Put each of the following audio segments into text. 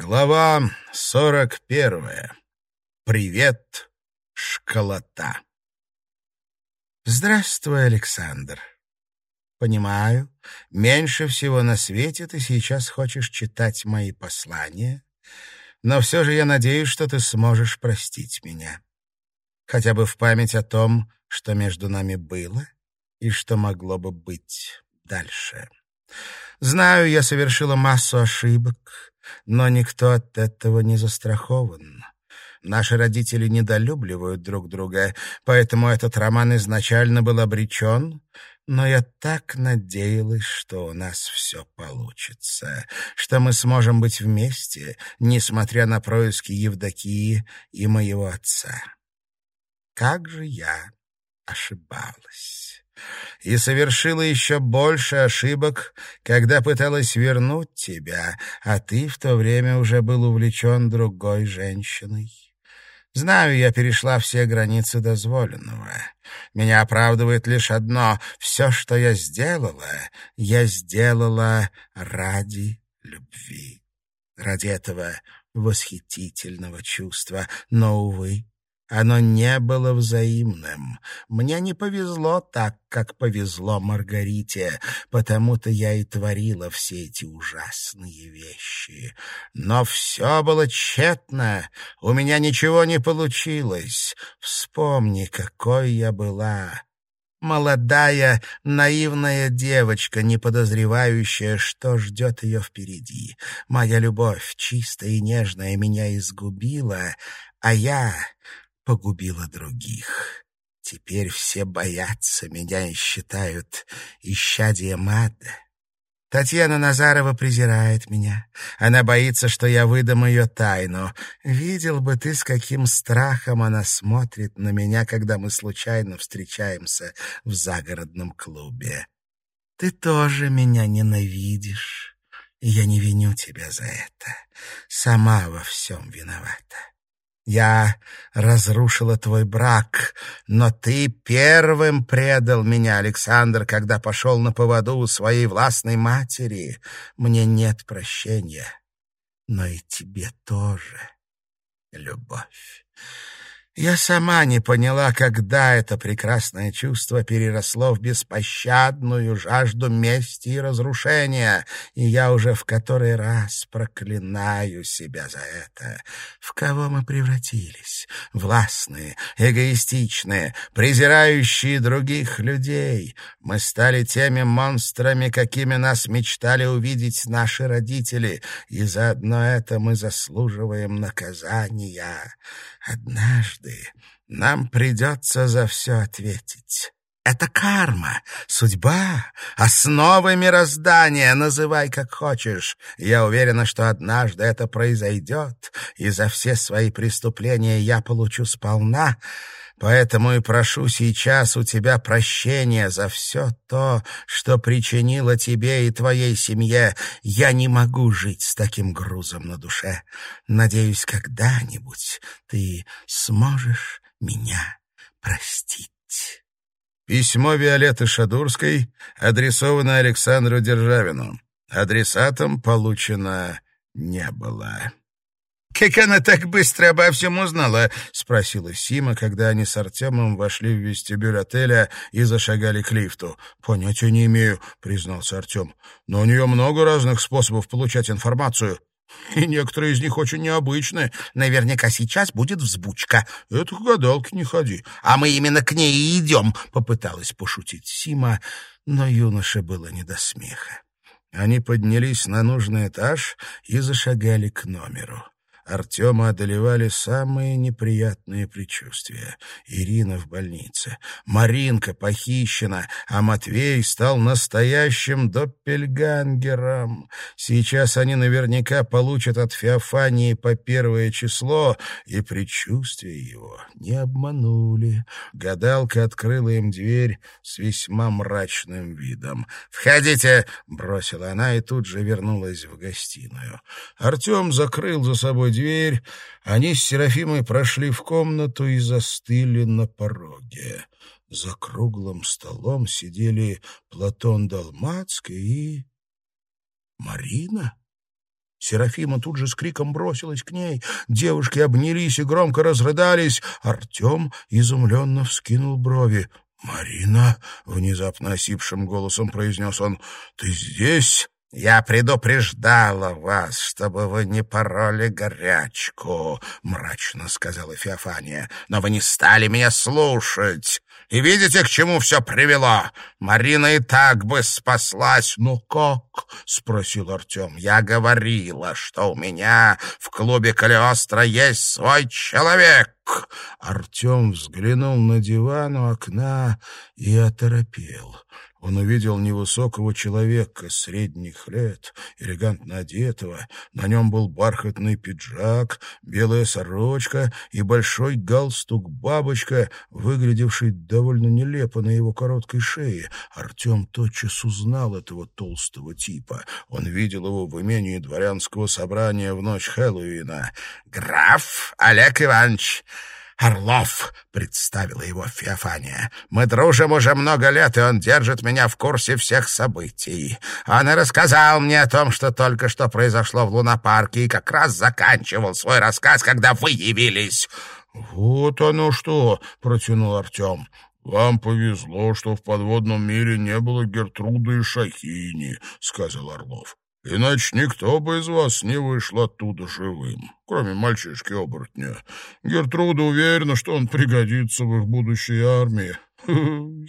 Глава сорок первая. Привет, школота. Здравствуй, Александр. Понимаю, меньше всего на свете ты сейчас хочешь читать мои послания, но все же я надеюсь, что ты сможешь простить меня. Хотя бы в память о том, что между нами было и что могло бы быть дальше. Знаю, я совершила массу ошибок, но никто от этого не застрахован. Наши родители недолюбливают друг друга, поэтому этот роман изначально был обречен, но я так надеялась, что у нас все получится, что мы сможем быть вместе, несмотря на происки Евдокии и моего отца. Как же я ошибалась и совершила еще больше ошибок, когда пыталась вернуть тебя, а ты в то время уже был увлечен другой женщиной. Знаю, я перешла все границы дозволенного. Меня оправдывает лишь одно — все, что я сделала, я сделала ради любви, ради этого восхитительного чувства. Но, увы, оно не было взаимным. Мне не повезло так, как повезло Маргарите, потому-то я и творила все эти ужасные вещи. Но все было тщетно, у меня ничего не получилось. Вспомни, какой я была. Молодая, наивная девочка, не подозревающая, что ждет ее впереди. Моя любовь, чистая и нежная, меня изгубила, а я погубила других. Теперь все боятся меня и считают исчадием ада. Татьяна Назарова презирает меня. Она боится, что я выдам ее тайну. Видел бы ты, с каким страхом она смотрит на меня, когда мы случайно встречаемся в загородном клубе. Ты тоже меня ненавидишь, я не виню тебя за это. Сама во всем виновата. Я разрушила твой брак, но ты первым предал меня, Александр, когда пошел на поводу у своей властной матери. Мне нет прощения, но и тебе тоже, любовь. Я сама не поняла, когда это прекрасное чувство переросло в беспощадную жажду мести и разрушения, и я уже в который раз проклинаю себя за это. В кого мы превратились? Властные, эгоистичные, презирающие других людей. Мы стали теми монстрами, какими нас мечтали увидеть наши родители, и заодно это мы заслуживаем наказания. Однажды нам придется за все ответить. Это карма, судьба, основы мироздания, называй как хочешь. Я уверена, что однажды это произойдет, и за все свои преступления я получу сполна, Поэтому и прошу сейчас у тебя прощения за все то, что причинило тебе и твоей семье. Я не могу жить с таким грузом на душе. Надеюсь, когда-нибудь ты сможешь меня простить. Письмо Виолетты Шадурской адресовано Александру Державину. Адресатом получено не было. «Как она так быстро обо всем узнала?» — спросила Сима, когда они с Артемом вошли в вестибюль отеля и зашагали к лифту. «Понятия не имею», — признался Артем. «Но у нее много разных способов получать информацию». И некоторые из них очень необычные. Наверняка сейчас будет взбучка. Это к гадалке не ходи. А мы именно к ней и идем, — попыталась пошутить Сима, но юноше было не до смеха. Они поднялись на нужный этаж и зашагали к номеру. Артема одолевали самые неприятные предчувствия. Ирина в больнице, Маринка похищена, а Матвей стал настоящим доппельгангером. Сейчас они наверняка получат от Феофании по первое число, и предчувствия его не обманули. Гадалка открыла им дверь с весьма мрачным видом. «Входите!» — бросила она и тут же вернулась в гостиную. Артем закрыл за собой они с Серафимой прошли в комнату и застыли на пороге. За круглым столом сидели Платон Далмацкий и... Марина? Серафима тут же с криком бросилась к ней. Девушки обнялись и громко разрыдались. Артем изумленно вскинул брови. «Марина!» — внезапно осипшим голосом произнес он. «Ты здесь?» «Я предупреждала вас, чтобы вы не пороли горячку», — мрачно сказала Феофания. «Но вы не стали меня слушать. И видите, к чему все привело? Марина и так бы спаслась. Ну как? — спросил Артем. Я говорила, что у меня в клубе Калиостро есть свой человек. Артем взглянул на диван у окна и оторопел он увидел невысокого человека средних лет, элегантно одетого. На нем был бархатный пиджак, белая сорочка и большой галстук-бабочка, выглядевший довольно нелепо на его короткой шее. Артем тотчас узнал этого толстого типа. Он видел его в имении дворянского собрания в ночь Хэллоуина. «Граф Олег Иванович!» «Орлов!» — представила его Феофания. «Мы дружим уже много лет, и он держит меня в курсе всех событий. Он и рассказал мне о том, что только что произошло в лунопарке, и как раз заканчивал свой рассказ, когда вы явились». «Вот оно что!» — протянул Артем. «Вам повезло, что в подводном мире не было Гертруды и Шахини», — сказал Орлов. Иначе никто бы из вас не вышел оттуда живым, кроме мальчишки-оборотня. Гертруда уверена, что он пригодится в их будущей армии.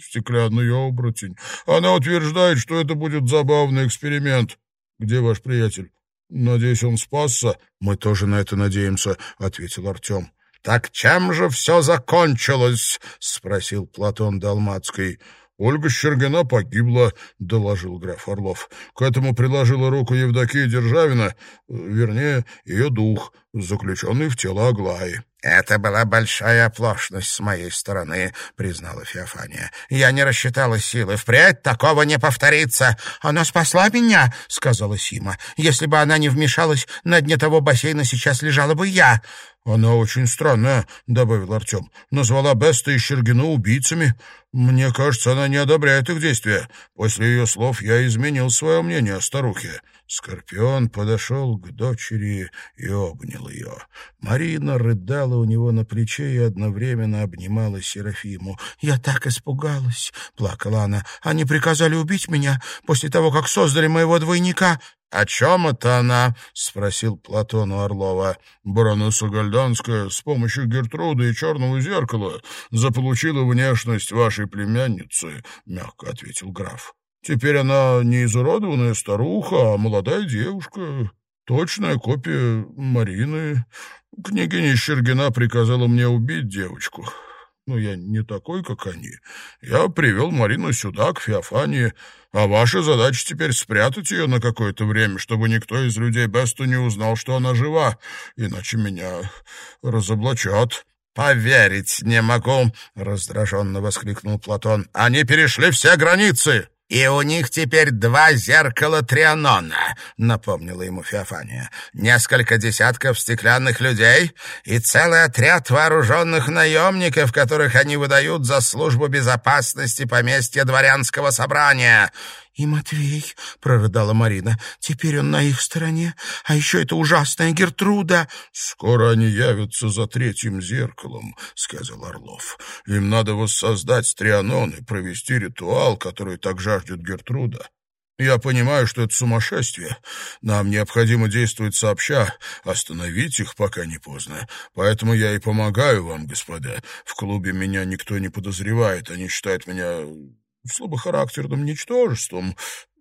Стеклянный оборотень. Она утверждает, что это будет забавный эксперимент. Где ваш приятель? Надеюсь, он спасся? Мы тоже на это надеемся, — ответил Артем. — Так чем же все закончилось? — спросил Платон Далмацкий. «Ольга Щергина погибла», — доложил граф Орлов. «К этому приложила руку Евдокия Державина, вернее, ее дух, заключенный в тело Аглаи». «Это была большая оплошность с моей стороны», — признала Феофания. «Я не рассчитала силы. Впредь такого не повторится». «Она спасла меня», — сказала Сима. «Если бы она не вмешалась, на дне того бассейна сейчас лежала бы я». «Она очень странная», — добавил Артем. «Назвала Беста и Щергину убийцами. Мне кажется, она не одобряет их действия. После ее слов я изменил свое мнение о старухе». Скорпион подошел к дочери и обнял ее. Марина рыдала у него на плече и одновременно обнимала Серафиму. «Я так испугалась!» — плакала она. «Они приказали убить меня после того, как создали моего двойника. «О чем это она?» — спросил Платон у Орлова. «Баронесса Гальданская с помощью Гертруды и черного зеркала заполучила внешность вашей племянницы», — мягко ответил граф. «Теперь она не изуродованная старуха, а молодая девушка, точная копия Марины. Княгиня Щергина приказала мне убить девочку. Но я не такой, как они. Я привел Марину сюда, к Феофании». А ваша задача теперь спрятать ее на какое-то время, чтобы никто из людей Бесту не узнал, что она жива, иначе меня разоблачат». «Поверить не могу!» — раздраженно воскликнул Платон. «Они перешли все границы!» «И у них теперь два зеркала Трианона», — напомнила ему Феофания. «Несколько десятков стеклянных людей и целый отряд вооруженных наемников, которых они выдают за службу безопасности поместья дворянского собрания. «И Матвей», — прорыдала Марина, — «теперь он на их стороне, а еще это ужасная Гертруда». «Скоро они явятся за третьим зеркалом», — сказал Орлов. «Им надо воссоздать Трианон и провести ритуал, который так жаждет Гертруда. Я понимаю, что это сумасшествие. Нам необходимо действовать сообща, остановить их, пока не поздно. Поэтому я и помогаю вам, господа. В клубе меня никто не подозревает, они считают меня слабохарактерным ничтожеством,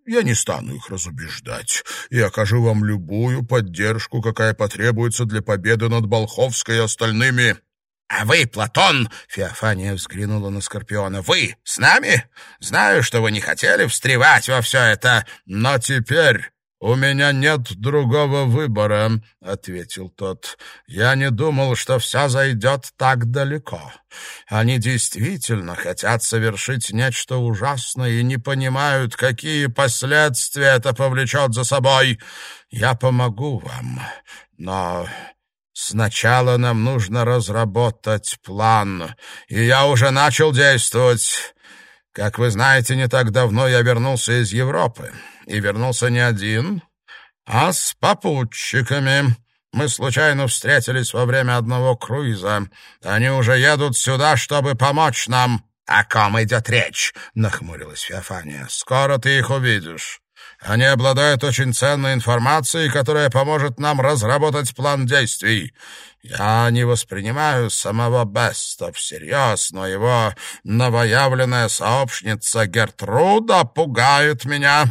я не стану их разубеждать и окажу вам любую поддержку, какая потребуется для победы над Болховской и остальными». «А вы, Платон!» — Феофания взглянула на Скорпиона. «Вы с нами? Знаю, что вы не хотели встревать во все это, но теперь «У меня нет другого выбора», — ответил тот. «Я не думал, что все зайдет так далеко. Они действительно хотят совершить нечто ужасное и не понимают, какие последствия это повлечет за собой. Я помогу вам, но сначала нам нужно разработать план, и я уже начал действовать». Как вы знаете, не так давно я вернулся из Европы. И вернулся не один, а с попутчиками. Мы случайно встретились во время одного круиза. Они уже едут сюда, чтобы помочь нам». «О ком идет речь?» — нахмурилась Феофания. «Скоро ты их увидишь. Они обладают очень ценной информацией, которая поможет нам разработать план действий. Я не воспринимаю самого Беста всерьез, но его новоявленная сообщница Гертруда пугает меня.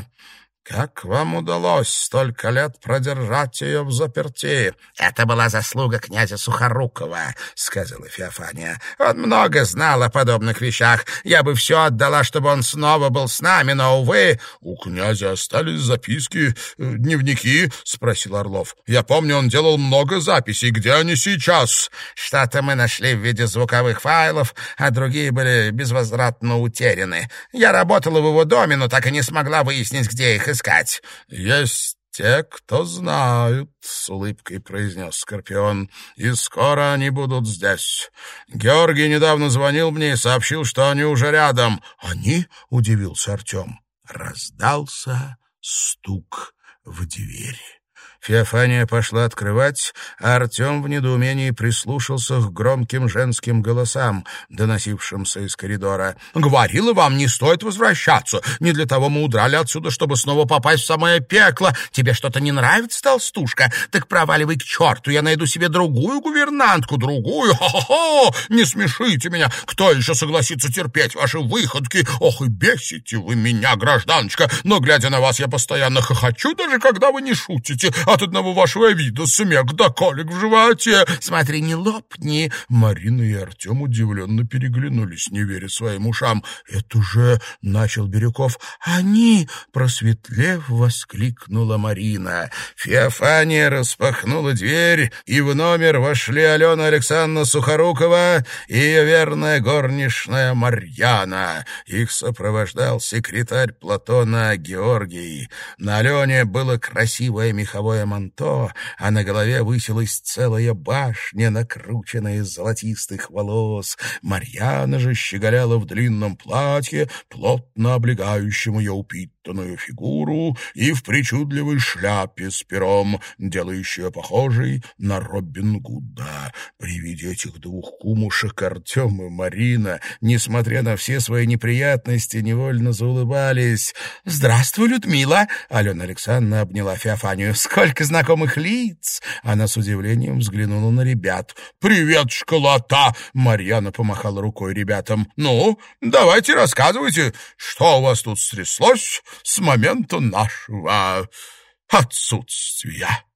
«Как вам удалось столько лет продержать ее в заперти?» «Это была заслуга князя Сухорукова», — сказала Феофания. «Он много знал о подобных вещах. Я бы все отдала, чтобы он снова был с нами, но, увы...» «У князя остались записки, э, дневники?» — спросил Орлов. «Я помню, он делал много записей. Где они сейчас?» «Что-то мы нашли в виде звуковых файлов, а другие были безвозвратно утеряны. Я работала в его доме, но так и не смогла выяснить, где их искать искать. Есть те, кто знают, — с улыбкой произнес Скорпион, — и скоро они будут здесь. Георгий недавно звонил мне и сообщил, что они уже рядом. Они? — удивился Артем. Раздался стук в двери. Феофания пошла открывать, а Артем в недоумении прислушался к громким женским голосам, доносившимся из коридора. «Говорила вам, не стоит возвращаться. Не для того мы удрали отсюда, чтобы снова попасть в самое пекло. Тебе что-то не нравится, толстушка? Так проваливай к черту, я найду себе другую гувернантку, другую. Хо-хо-хо! Не смешите меня! Кто еще согласится терпеть ваши выходки? Ох, и бесите вы меня, гражданочка! Но, глядя на вас, я постоянно хохочу, даже когда вы не шутите. От одного вашего вида смех да колик в животе. Смотри, не лопни. Марина и Артем удивленно переглянулись, не веря своим ушам. Это же начал Бирюков. Они, просветлев, воскликнула Марина. Феофания распахнула дверь, и в номер вошли Алена Александровна Сухорукова и ее верная горничная Марьяна. Их сопровождал секретарь Платона Георгий. На Алене было красивое меховое голубое манто, а на голове высилась целая башня, накрученная из золотистых волос. Марьяна же щеголяла в длинном платье, плотно облегающем ее упитанную фигуру, и в причудливой шляпе с пером, делающей ее похожей на Робин Гуда. При виде этих двух кумушек Артем и Марина, несмотря на все свои неприятности, невольно заулыбались. «Здравствуй, Людмила!» — Алена Александровна обняла Феофанию. «Сколько знакомых лиц!» Она с удивлением взглянула на ребят. «Привет, школота!» Марьяна помахала рукой ребятам. «Ну, давайте рассказывайте, что у вас тут стряслось с момента нашего отсутствия».